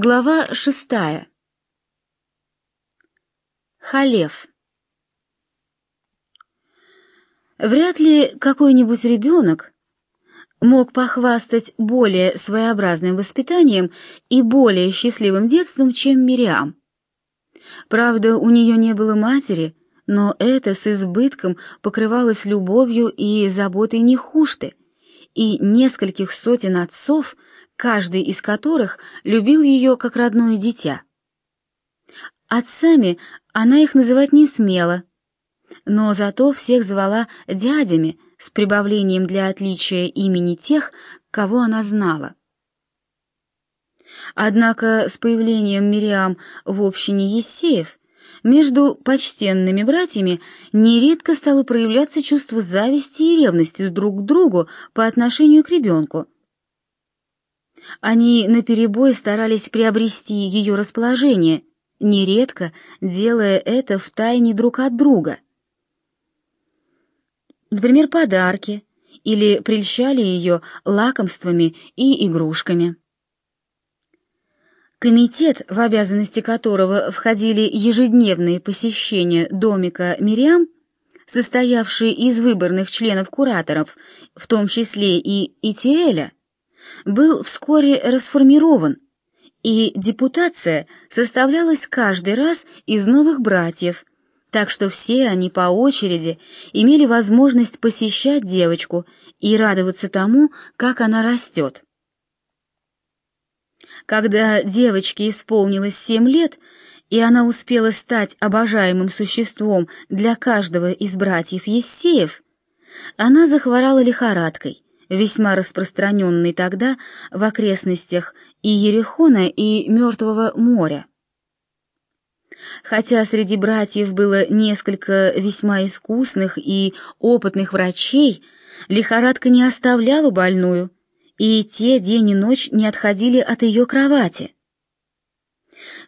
Глава шестая. Халев. Вряд ли какой-нибудь ребенок мог похвастать более своеобразным воспитанием и более счастливым детством, чем Мириам. Правда, у нее не было матери, но это с избытком покрывалось любовью и заботой Нехушты, и нескольких сотен отцов, каждый из которых любил ее как родное дитя. Отцами она их называть не смела, но зато всех звала дядями с прибавлением для отличия имени тех, кого она знала. Однако с появлением Мириам в общине Ессеев между почтенными братьями нередко стало проявляться чувство зависти и ревности друг к другу по отношению к ребенку. Они наперебой старались приобрести ее расположение, нередко делая это в тайне друг от друга. Например, подарки или прельщали ее лакомствами и игрушками. Комитет, в обязанности которого входили ежедневные посещения домика Мириам, состоявший из выборных членов-кураторов, в том числе и Итиэля, был вскоре расформирован, и депутация составлялась каждый раз из новых братьев, так что все они по очереди имели возможность посещать девочку и радоваться тому, как она растет. Когда девочке исполнилось семь лет, и она успела стать обожаемым существом для каждого из братьев Ессеев, она захворала лихорадкой, весьма распространенной тогда в окрестностях и Ерехона, и Мертвого моря. Хотя среди братьев было несколько весьма искусных и опытных врачей, лихорадка не оставляла больную, и те день и ночь не отходили от ее кровати.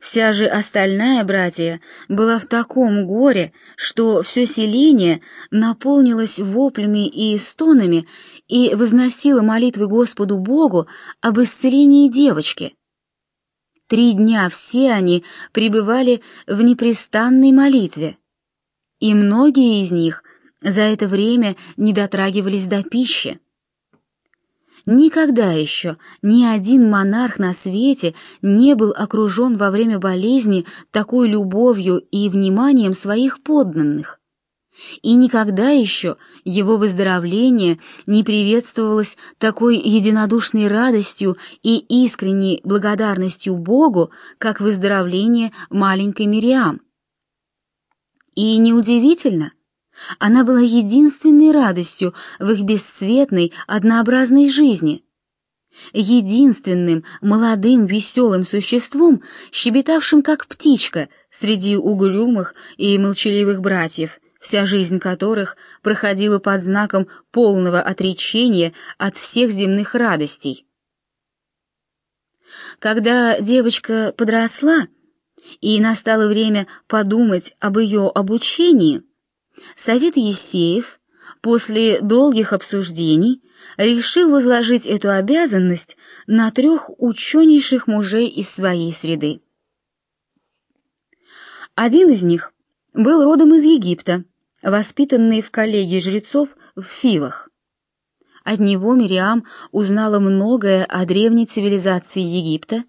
Вся же остальная братья была в таком горе, что все селение наполнилось воплями и стонами и возносило молитвы Господу Богу об исцелении девочки. Три дня все они пребывали в непрестанной молитве, и многие из них за это время не дотрагивались до пищи. Никогда еще ни один монарх на свете не был окружен во время болезни такой любовью и вниманием своих подданных. И никогда еще его выздоровление не приветствовалось такой единодушной радостью и искренней благодарностью Богу, как выздоровление маленькой Мириам. И неудивительно, она была единственной радостью в их бесцветной, однообразной жизни. Единственным молодым веселым существом, щебетавшим как птичка среди угрюмых и молчаливых братьев, вся жизнь которых проходила под знаком полного отречения от всех земных радостей. Когда девочка подросла, и настало время подумать об ее обучении, Совет Есеев после долгих обсуждений решил возложить эту обязанность на трех ученейших мужей из своей среды. Один из них был родом из Египта, воспитанный в коллегии жрецов в Фивах. От него Мириам узнала многое о древней цивилизации Египта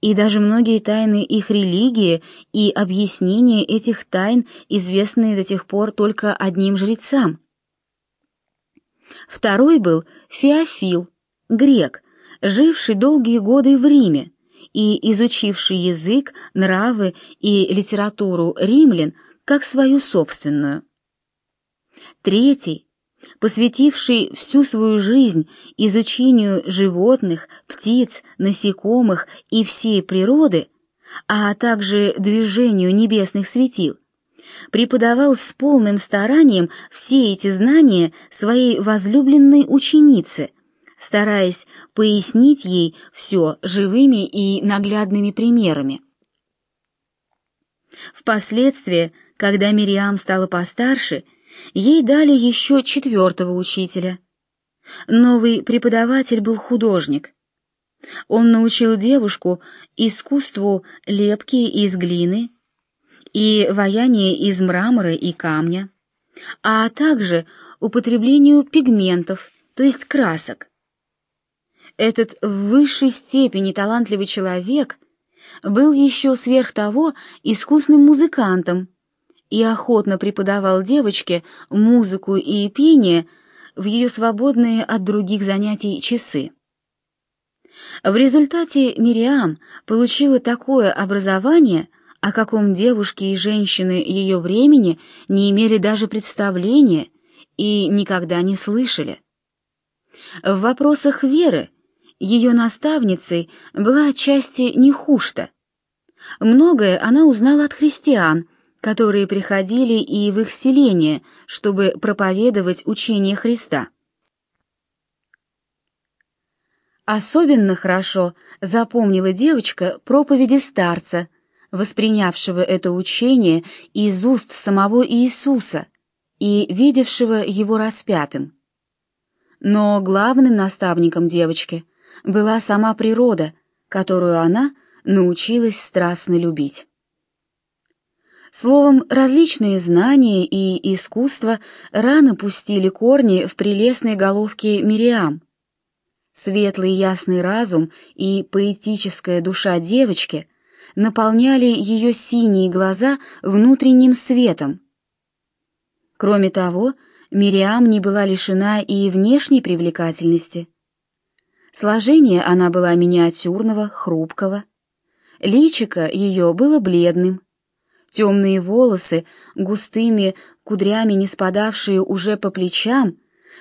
и даже многие тайны их религии и объяснения этих тайн, известные до тех пор только одним жрецам. Второй был Феофил, грек, живший долгие годы в Риме и изучивший язык, нравы и литературу римлян как свою собственную. Третий посвятивший всю свою жизнь изучению животных, птиц, насекомых и всей природы, а также движению небесных светил, преподавал с полным старанием все эти знания своей возлюбленной ученице, стараясь пояснить ей все живыми и наглядными примерами. Впоследствии, когда Мириам стала постарше, Ей дали еще четвертого учителя. Новый преподаватель был художник. Он научил девушку искусству лепки из глины и ваяния из мрамора и камня, а также употреблению пигментов, то есть красок. Этот в высшей степени талантливый человек был еще сверх того искусным музыкантом и охотно преподавал девочке музыку и пение в ее свободные от других занятий часы. В результате Мириам получила такое образование, о каком девушки и женщины ее времени не имели даже представления и никогда не слышали. В вопросах веры ее наставницей была отчасти Нехушта. Многое она узнала от христиан, которые приходили и в их селение, чтобы проповедовать учение Христа. Особенно хорошо запомнила девочка проповеди старца, воспринявшего это учение из уст самого Иисуса и видевшего его распятым. Но главным наставником девочки была сама природа, которую она научилась страстно любить. Словом, различные знания и искусства рано пустили корни в прелестной головке Мириам, Светлый ясный разум и поэтическая душа девочки наполняли ее синие глаза внутренним светом. Кроме того, Мириам не была лишена и внешней привлекательности. Сложение она была миниатюрного, хрупкого. Личико ее было бледным. Темные волосы, густыми кудрями не спадавшие уже по плечам,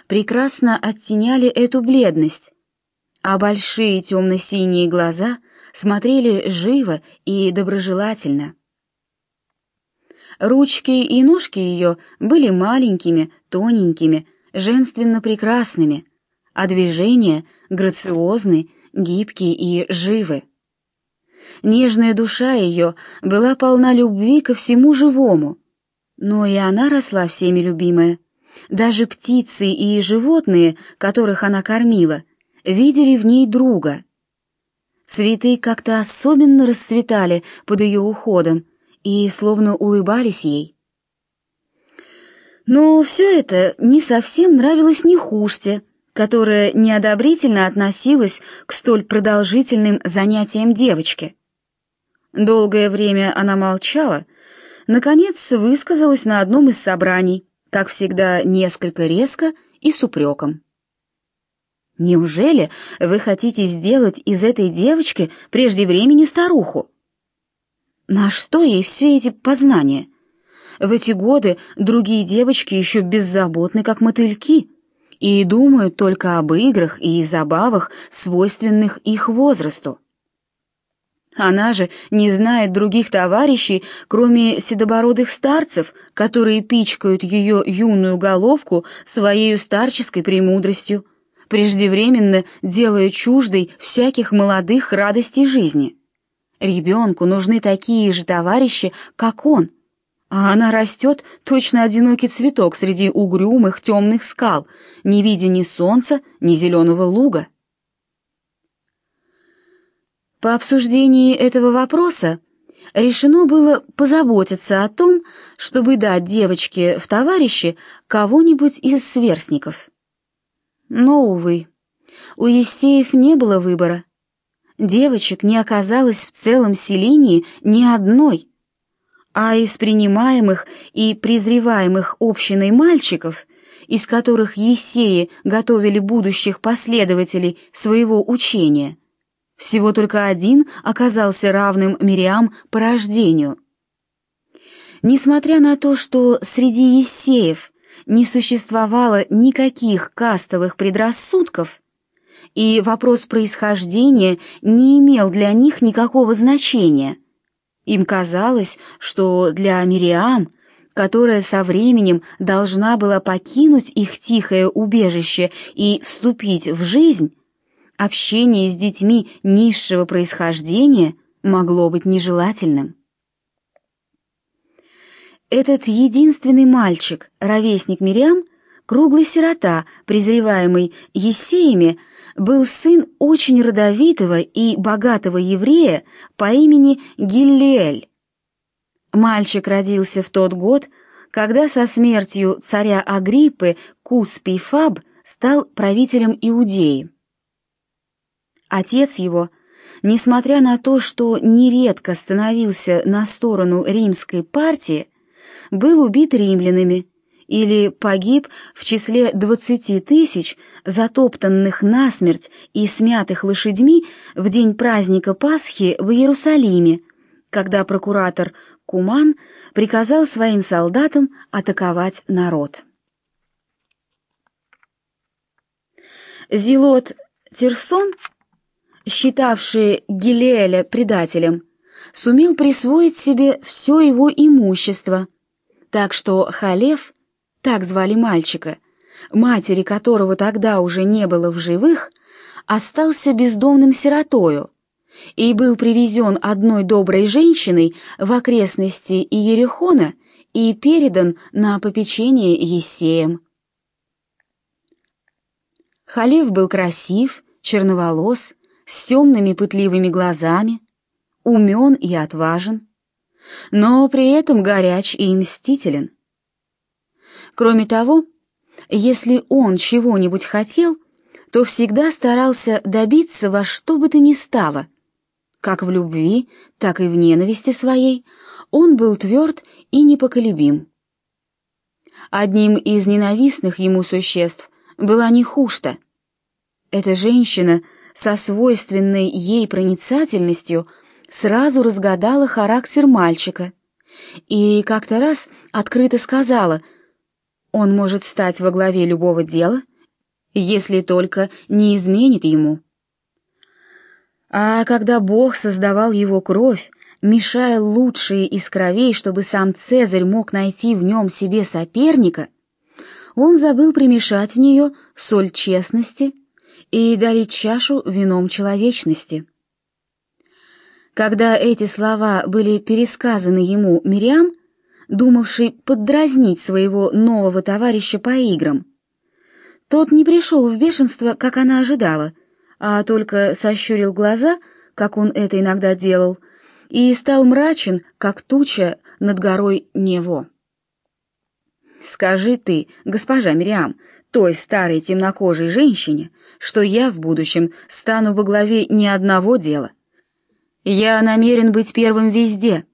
прекрасно оттеняли эту бледность а большие темно-синие глаза смотрели живо и доброжелательно. Ручки и ножки ее были маленькими, тоненькими, женственно прекрасными, а движения грациозны, гибкие и живы. Нежная душа ее была полна любви ко всему живому, но и она росла всеми любимая. Даже птицы и животные, которых она кормила — видели в ней друга. Цветы как-то особенно расцветали под ее уходом и словно улыбались ей. Но все это не совсем нравилось Нехуште, которая неодобрительно относилась к столь продолжительным занятиям девочки. Долгое время она молчала, наконец высказалась на одном из собраний, как всегда несколько резко и с упреком. Неужели вы хотите сделать из этой девочки прежде времени старуху? На что ей все эти познания? В эти годы другие девочки еще беззаботны, как мотыльки, и думают только об играх и забавах, свойственных их возрасту. Она же не знает других товарищей, кроме седобородых старцев, которые пичкают ее юную головку своей старческой премудростью преждевременно делая чуждой всяких молодых радостей жизни. Ребенку нужны такие же товарищи, как он, а она растет точно одинокий цветок среди угрюмых темных скал, не видя ни солнца, ни зеленого луга. По обсуждении этого вопроса решено было позаботиться о том, чтобы дать девочке в товарищи кого-нибудь из сверстников. Но, увы, у Есеев не было выбора. Девочек не оказалось в целом селении ни одной, а из принимаемых и презреваемых общиной мальчиков, из которых Есеи готовили будущих последователей своего учения, всего только один оказался равным Мириам по рождению. Несмотря на то, что среди Есеев не существовало никаких кастовых предрассудков, и вопрос происхождения не имел для них никакого значения. Им казалось, что для Мириам, которая со временем должна была покинуть их тихое убежище и вступить в жизнь, общение с детьми низшего происхождения могло быть нежелательным. Этот единственный мальчик, ровесник Мириам, круглый сирота, презреваемый Ессеями, был сын очень родовитого и богатого еврея по имени Гиллиэль. Мальчик родился в тот год, когда со смертью царя Агриппы Куспий Фаб стал правителем Иудеи. Отец его, несмотря на то, что нередко становился на сторону римской партии, был убит римлянами или погиб в числе двадцати тысяч затоптанных насмерть и смятых лошадьми в день праздника Пасхи в Иерусалиме, когда прокуратор Куман приказал своим солдатам атаковать народ. Зилот Тирсон, считавший Гилеэля предателем, сумел присвоить себе все его имущество, так что Халев, так звали мальчика, матери которого тогда уже не было в живых, остался бездомным сиротою и был привезен одной доброй женщиной в окрестности Иерихона и передан на попечение Есеем. Халев был красив, черноволос, с темными пытливыми глазами, умен и отважен, но при этом горяч и мстителен. Кроме того, если он чего-нибудь хотел, то всегда старался добиться во что бы то ни стало. Как в любви, так и в ненависти своей он был тверд и непоколебим. Одним из ненавистных ему существ была Нехушта. Эта женщина со свойственной ей проницательностью сразу разгадала характер мальчика и как-то раз открыто сказала — он может стать во главе любого дела, если только не изменит ему. А когда Бог создавал его кровь, мешая лучшие из кровей, чтобы сам Цезарь мог найти в нем себе соперника, он забыл примешать в нее соль честности и долить чашу вином человечности. Когда эти слова были пересказаны ему Мириам, думавший поддразнить своего нового товарища по играм. Тот не пришел в бешенство, как она ожидала, а только сощурил глаза, как он это иногда делал, и стал мрачен, как туча над горой Нево. «Скажи ты, госпожа Мириам, той старой темнокожей женщине, что я в будущем стану во главе ни одного дела. Я намерен быть первым везде».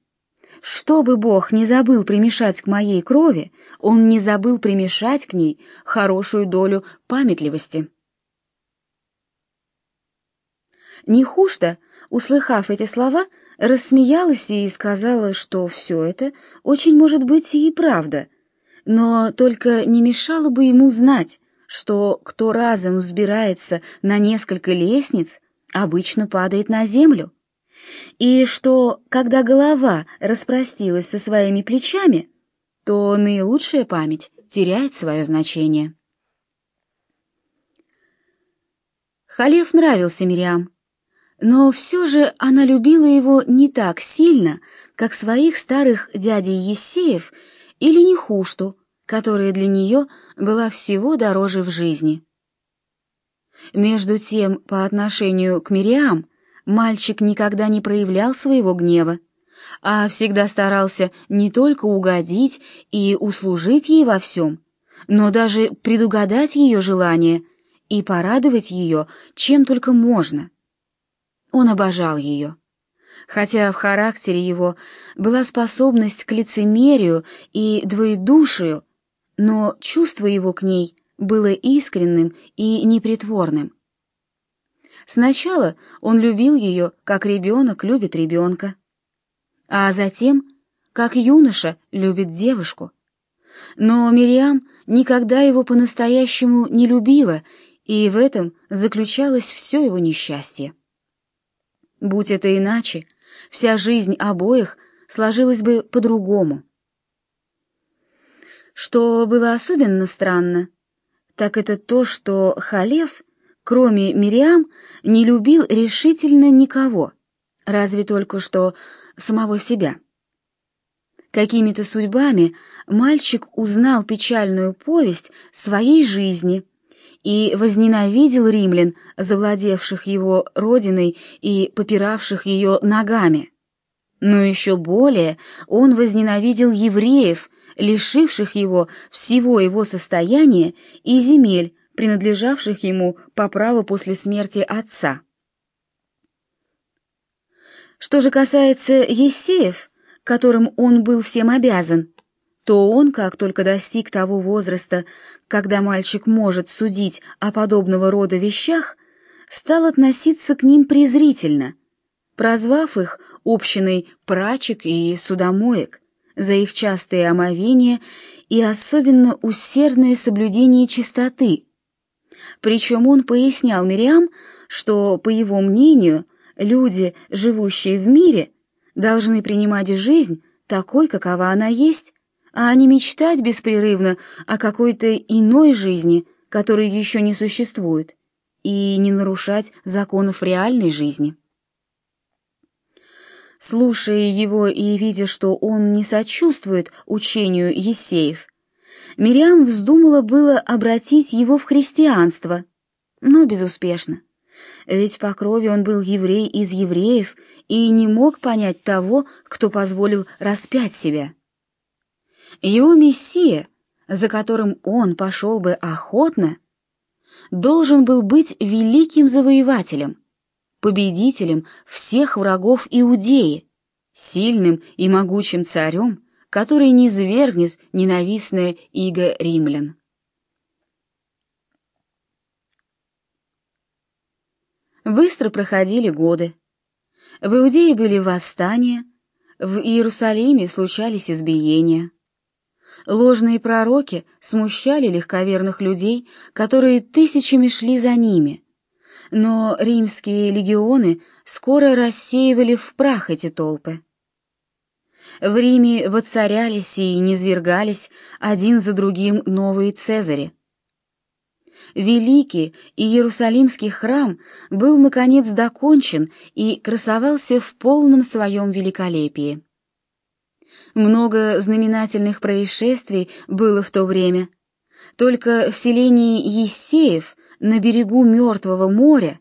Что бы Бог не забыл примешать к моей крови, Он не забыл примешать к ней хорошую долю памятливости. Нехушта, услыхав эти слова, рассмеялась и сказала, что все это очень может быть и правда, но только не мешало бы ему знать, что кто разом взбирается на несколько лестниц, обычно падает на землю и что, когда голова распростилась со своими плечами, то наилучшая память теряет свое значение. Халев нравился Мириам, но все же она любила его не так сильно, как своих старых дядей Ессеев или Нехушту, которая для нее была всего дороже в жизни. Между тем, по отношению к Мириам, мальчик никогда не проявлял своего гнева, а всегда старался не только угодить и услужить ей во всем, но даже предугадать ее желания и порадовать ее чем только можно. Он обожал ее. Хотя в характере его была способность к лицемерию и двоедушию, но чувство его к ней было искренним и непритворным. Сначала он любил ее, как ребенок любит ребенка, а затем, как юноша любит девушку. Но Мириам никогда его по-настоящему не любила, и в этом заключалось все его несчастье. Будь это иначе, вся жизнь обоих сложилась бы по-другому. Что было особенно странно, так это то, что Халев кроме Мириам, не любил решительно никого, разве только что самого себя. Какими-то судьбами мальчик узнал печальную повесть своей жизни и возненавидел римлян, завладевших его родиной и попиравших ее ногами. Но еще более он возненавидел евреев, лишивших его всего его состояния и земель, принадлежавших ему по праву после смерти отца. Что же касается Есеев, которым он был всем обязан, то он, как только достиг того возраста, когда мальчик может судить о подобного рода вещах, стал относиться к ним презрительно, прозвав их общиной прачек и судомоек за их частые омовения и особенно усердное соблюдение чистоты. Причем он пояснял Мириам, что, по его мнению, люди, живущие в мире, должны принимать жизнь такой, какова она есть, а не мечтать беспрерывно о какой-то иной жизни, которой еще не существует, и не нарушать законов реальной жизни. Слушая его и видя, что он не сочувствует учению Есеев, Мириам вздумала было обратить его в христианство, но безуспешно. Ведь по крови он был еврей из евреев и не мог понять того, кто позволил распять себя. Его мессия, за которым он пошел бы охотно, должен был быть великим завоевателем, победителем всех врагов Иудеи, сильным и могучим царем, который не свергнет ненавистное иго римлян. Быстро проходили годы. В Иудее были восстания, в Иерусалиме случались избиения. Ложные пророки смущали легковерных людей, которые тысячами шли за ними. Но римские легионы скоро рассеивали в прах эти толпы. В Риме воцарялись и низвергались один за другим новые цезари. Великий Иерусалимский храм был, наконец, докончен и красовался в полном своем великолепии. Много знаменательных происшествий было в то время. Только в селении Ессеев на берегу Мертвого моря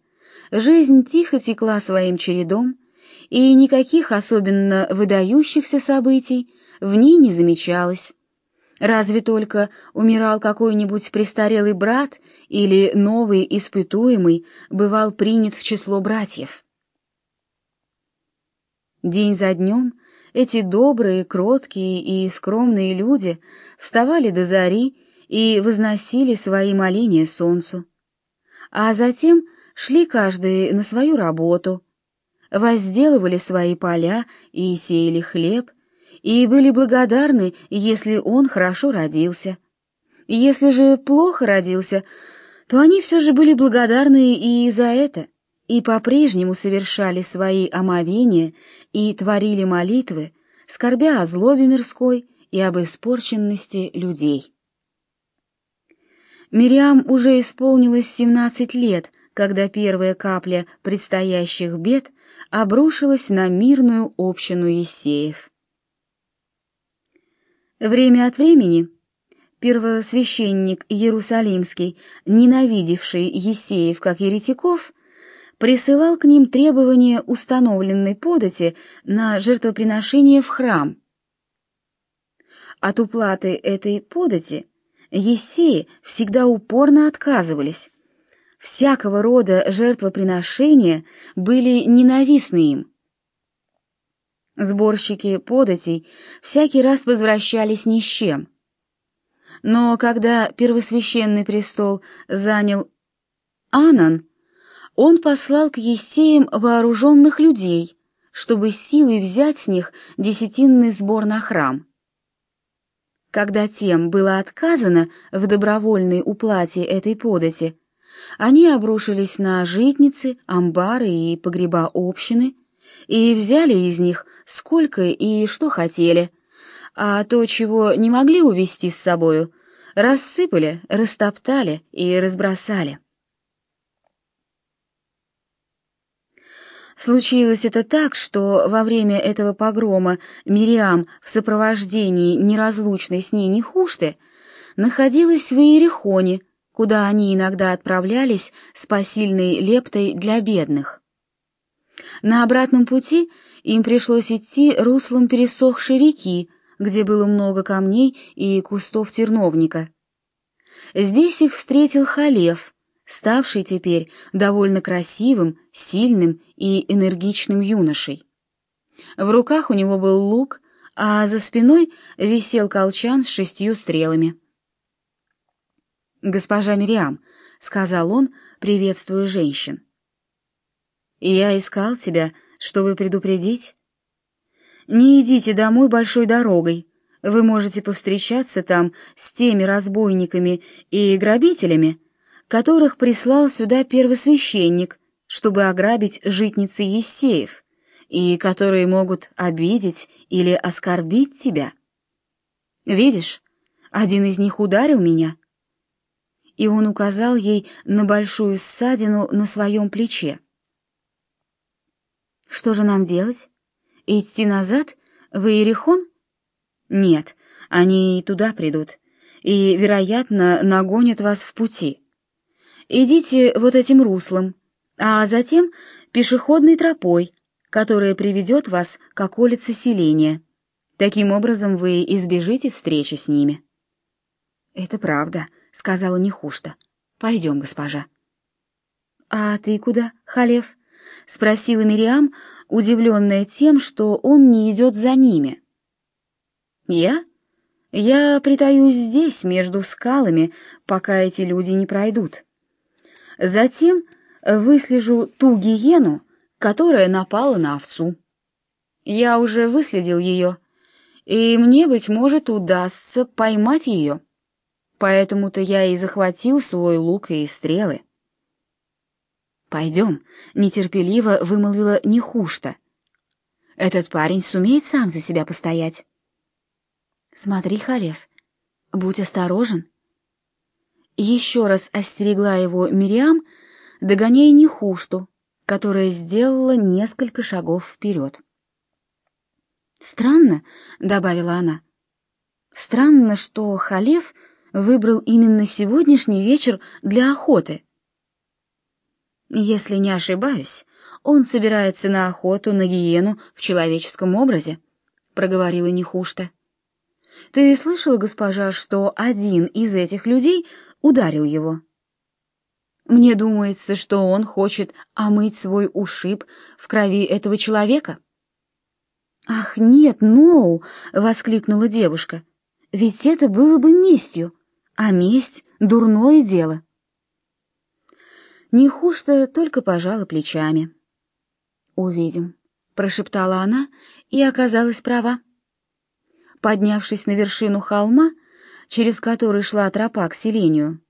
жизнь тихо текла своим чередом, и никаких особенно выдающихся событий в ней не замечалось. Разве только умирал какой-нибудь престарелый брат или новый испытуемый бывал принят в число братьев. День за днем эти добрые, кроткие и скромные люди вставали до зари и возносили свои моления солнцу, а затем шли каждый на свою работу, возделывали свои поля и сеяли хлеб, и были благодарны, если он хорошо родился. Если же плохо родился, то они все же были благодарны и за это — и по-прежнему совершали свои омовения и творили молитвы, скорбя о злобе мирской и об испорченности людей. Мириам уже исполнилось семнадцать лет, когда первая капля предстоящих бед обрушилась на мирную общину Есеев. Время от времени первосвященник Иерусалимский, ненавидевший Есеев как еретиков, присылал к ним требования установленной подати на жертвоприношение в храм. От уплаты этой подати Есеи всегда упорно отказывались. Всякого рода жертвоприношения были ненавистны им. Сборщики податей всякий раз возвращались ни с чем. Но когда первосвященный престол занял Анан, он послал к Есеям вооруженных людей, чтобы силой взять с них десятинный сбор на храм. Когда тем было отказано в добровольной уплате этой подати, они обрушились на житницы, амбары и погреба общины и взяли из них сколько и что хотели, а то, чего не могли увести с собою, рассыпали, растоптали и разбросали. Случилось это так, что во время этого погрома Мириам в сопровождении неразлучной с ней Нехушты находилась в Иерихоне, куда они иногда отправлялись с посильной лептой для бедных. На обратном пути им пришлось идти руслом пересохшей реки, где было много камней и кустов терновника. Здесь их встретил Халев, ставший теперь довольно красивым, сильным и энергичным юношей. В руках у него был лук, а за спиной висел колчан с шестью стрелами. «Госпожа Мириам», — сказал он, приветствуя женщин. «Я искал тебя, чтобы предупредить. Не идите домой большой дорогой. Вы можете повстречаться там с теми разбойниками и грабителями, которых прислал сюда первосвященник, чтобы ограбить житницы Ессеев, и которые могут обидеть или оскорбить тебя. Видишь, один из них ударил меня, и он указал ей на большую ссадину на своем плече. Что же нам делать? Идти назад в Иерихон? Нет, они туда придут, и, вероятно, нагонят вас в пути. Идите вот этим руслом, а затем пешеходной тропой, которая приведет вас к околице селения. Таким образом вы избежите встречи с ними. Это правда, сказала Нехушта. Пойдем, госпожа. А ты куда, Халев? спросила Мириам, удивленная тем, что он не идет за ними. Я? Я притаюсь здесь, между скалами, пока эти люди не пройдут. Затем выслежу ту гиену, которая напала на овцу. Я уже выследил ее, и мне, быть может, удастся поймать ее. Поэтому-то я и захватил свой лук и стрелы. «Пойдем», — нетерпеливо вымолвила Нехушта. «Этот парень сумеет сам за себя постоять». «Смотри, Халев, будь осторожен», еще раз остерегла его Мириам, догоняя Нехушту, которая сделала несколько шагов вперед. «Странно», — добавила она, — «странно, что Халев выбрал именно сегодняшний вечер для охоты». «Если не ошибаюсь, он собирается на охоту на гиену в человеческом образе», — проговорила Нехушта. «Ты слышала, госпожа, что один из этих людей — ударил его. Мне думается, что он хочет омыть свой ушиб в крови этого человека. Ах, нет, Ноу, воскликнула девушка. Ведь это было бы местью, а месть дурное дело. Нехушта только пожала плечами. Увидим, прошептала она и оказалась права. Поднявшись на вершину холма, через который шла тропа к селению.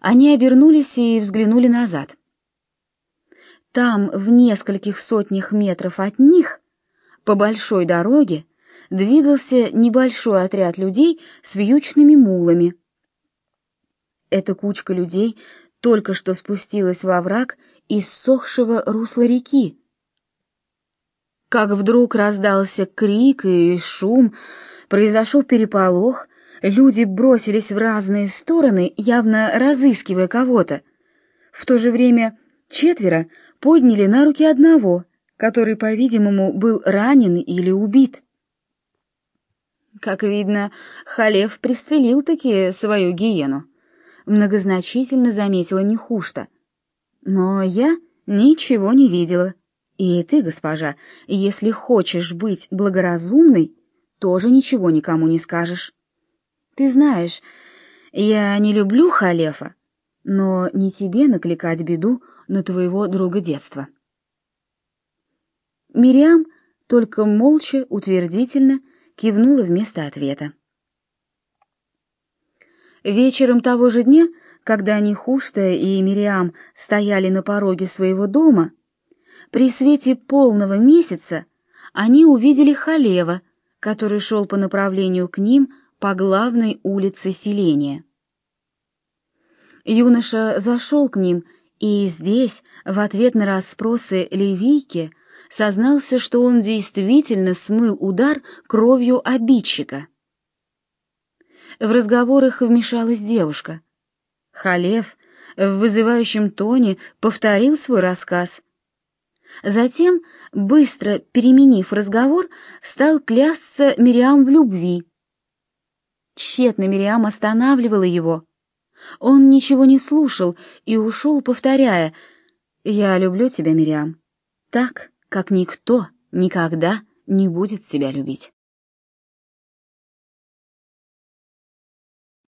Они обернулись и взглянули назад. Там, в нескольких сотнях метров от них, по большой дороге, двигался небольшой отряд людей с вьючными мулами. Эта кучка людей только что спустилась во враг из сохшего русла реки. Как вдруг раздался крик и шум, Произошел переполох, люди бросились в разные стороны, явно разыскивая кого-то. В то же время четверо подняли на руки одного, который, по-видимому, был ранен или убит. Как видно, Халев пристрелил-таки свою гиену. Многозначительно заметила Нехушта. Но я ничего не видела. И ты, госпожа, если хочешь быть благоразумной, тоже ничего никому не скажешь. Ты знаешь, я не люблю Халефа, но не тебе накликать беду на твоего друга детства. Мириам только молча, утвердительно кивнула вместо ответа. Вечером того же дня, когда они Хушта и Мириам стояли на пороге своего дома, при свете полного месяца они увидели Халева, который шел по направлению к ним по главной улице селения. Юноша зашел к ним и здесь, в ответ на расспросы Левийки, сознался, что он действительно смыл удар кровью обидчика. В разговорах вмешалась девушка. Халев в вызывающем тоне повторил свой рассказ. Затем, быстро переменив разговор, стал клясться Мириам в любви. Тщетно Мириам останавливала его. Он ничего не слушал и ушел, повторяя «Я люблю тебя, Мириам, так, как никто никогда не будет тебя любить».